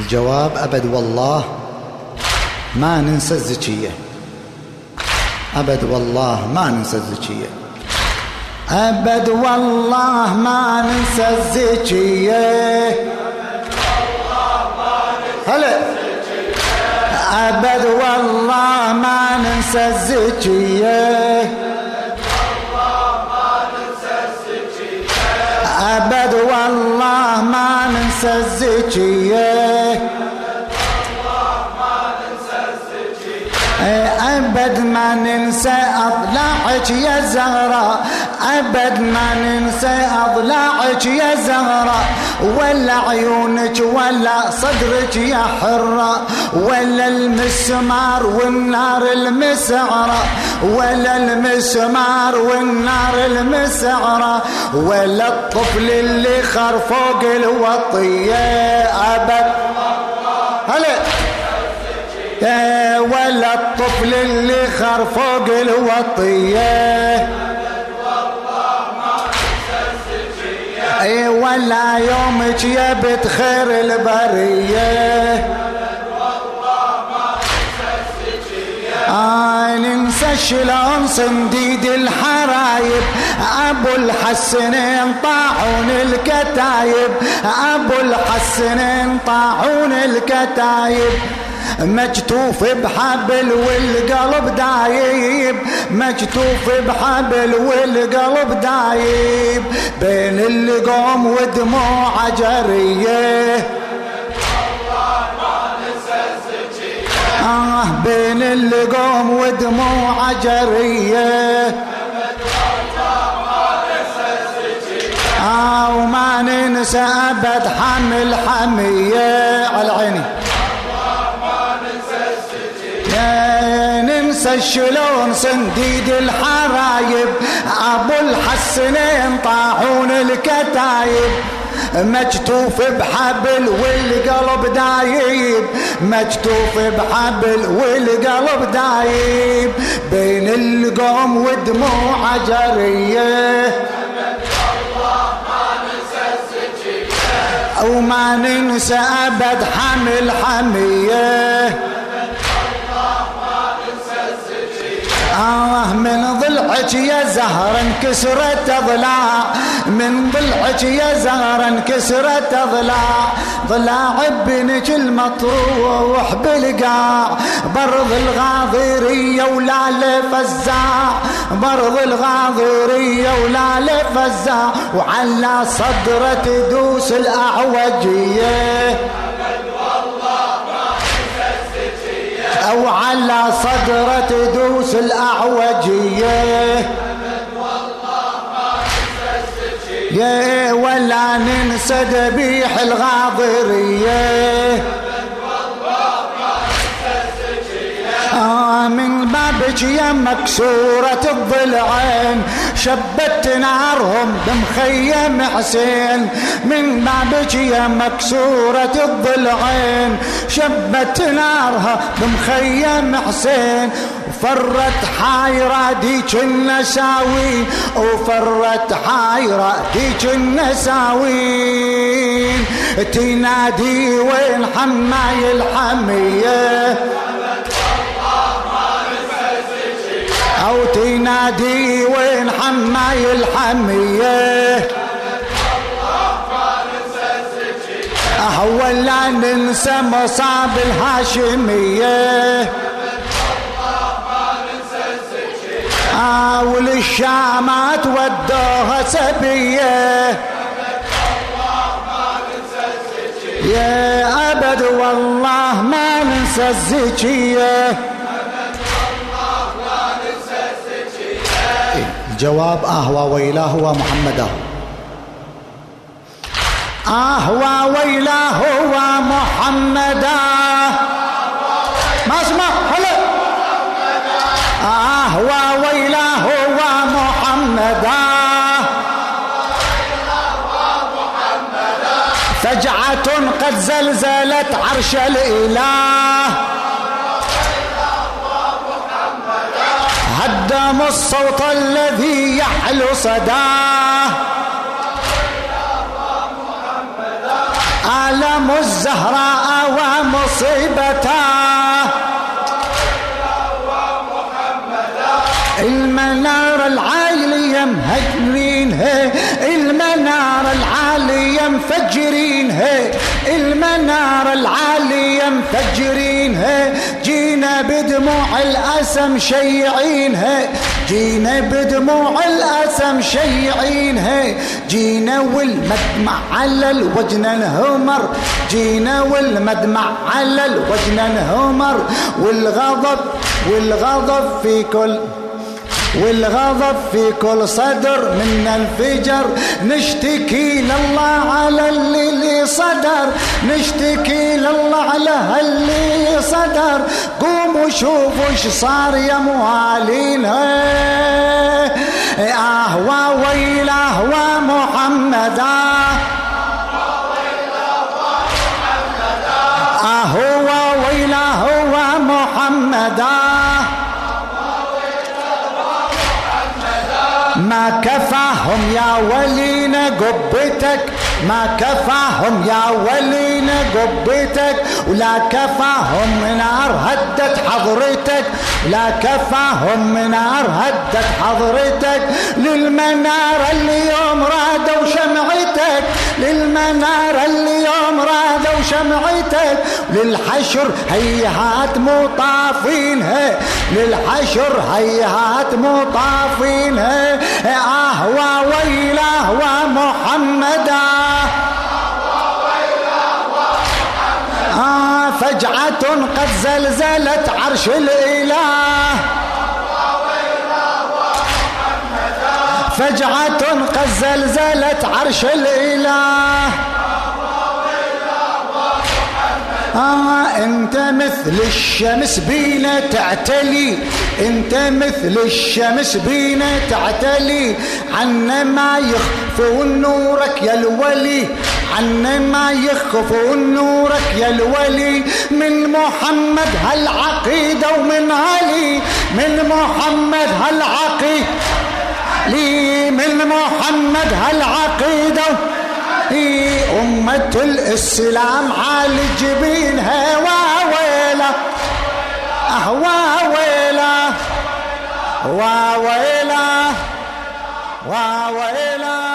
الجواب أبد والله ما ننسى الزكية أبد والله ما ننسى الزكية أبد والله ما ننسى الزكية هلا. أبد والله ما ننسى الزكية ننسى الزكية أبد ما ننسى أضلاعك يا زهراء أبد ما ننسى أضلاعك يا زهراء ولا عيونك ولا صدرك يا حرة ولا المسمار والنار المسعرة ولا المسمار والنار المسعرة ولا الطفل اللي خر فوق الوطية أبد هلا ولا الطفل اللي خر فوق الوطية. اي ولا يومك يا بنت خير البرية. آه ننسى شلون صنديد الحرايب. أبو الحسنين طاعون الكتايب. أبو الحسنين طاعون الكتايب. مجتوف بحبل والقلب دايب مجتوف بحبل والقلب دايب. بين اللقوم ودموع جريه آه بين اللقوم ودموع جريه آه وما ننسى أبد حمل حمية. على عيني. ننسى شلون صنديد الحرايب؟ أبو الحسنين طاعون الكتايب. مجتوف بحبل والقلب دايب. مجتوف بحبل والقلب دايب. بين القوم ودموع جرية. وما ننسى أبد حمل حمية. آه من ضلعك يا زهر انكسرت اضلاع من ضلعك يا زهر انكسرت اضلاع ضلاع ابنك المطروح بالقاع برض الغاضرية ولا لفزاع برض الغاضرية ولا لفزاع وعلى صدرة تدوس الأعوجية. أو على صدرة تدوس الأعوجية. ولا ننسى ذبيح الغاضرية. من بابك مكسورة الضلعين شبت نارهم بمخيم حسين. من بابك مكسورة الضلعين شبت نارها بمخيم حسين. وفرت حايرة ديك النساوين وفرت حايرة ديك النساوين تنادي وين حماي الحمية؟ أو تنادي وين حماي الحمية؟ أهو لا ننسى مصاب الهاشمية. آه وللشامات ودوها سبية. يا أبد والله ما ننسى الزكية. الجواب اهوى ويلاه ومحمدا اهوى ويلاه ومحمدا ما اسمع هلا. اهوى ويلاه ومحمدا فجعة قد زلزلت عرش الإله. هدم الصوت الذي يحلو صداه. عالم الزهراء ومصيبته المنار العالية مهجرينها المنار العالية مفجرينها المنار العالية مفجرينها بدموع الأسى مشيعينها جينا بدموع الأسى مشيعينها جينا والمدمع على الوجن انهمر جينا والمدمع على الوجن انهمر والغضب والغضب في كل والغضب في كل صدر من الفجر نشتكي لله على اللي صدر نشتكي لله على اللي صدر قوموا شوفوا إيش صار يا موالين آه وويله ومحمد آه آه كفاهم يا ولينا قبتك. ما كفاهم يا ولينا قبتك. ولا كفاهم نار هدت حضرتك. لا كفاهم نار هدت حضرتك. للمنار اليوم رادوا شمعتك. للمنار اليوم رادوا شمعتك للحشر هيهات مطافينها للحشر هيهات مطافينها آه وويله ومحمدا آه فجعة قد زلزلت عرش الإله. فجعة قد زلزلت عرش الإله. آه أنت مثل الشمس بينا تعتلي. أنت مثل الشمس بينا تعتلي. عنا ما يخفون نورك يا الولي. عنا ما يخفون نورك يا الولي. من محمد هالعقيدة ومن علي من محمد هالعقيدة. لي من محمد هالعقيدة. أمة الإسلام على جبينها واويلة واويلة واويلة واويلة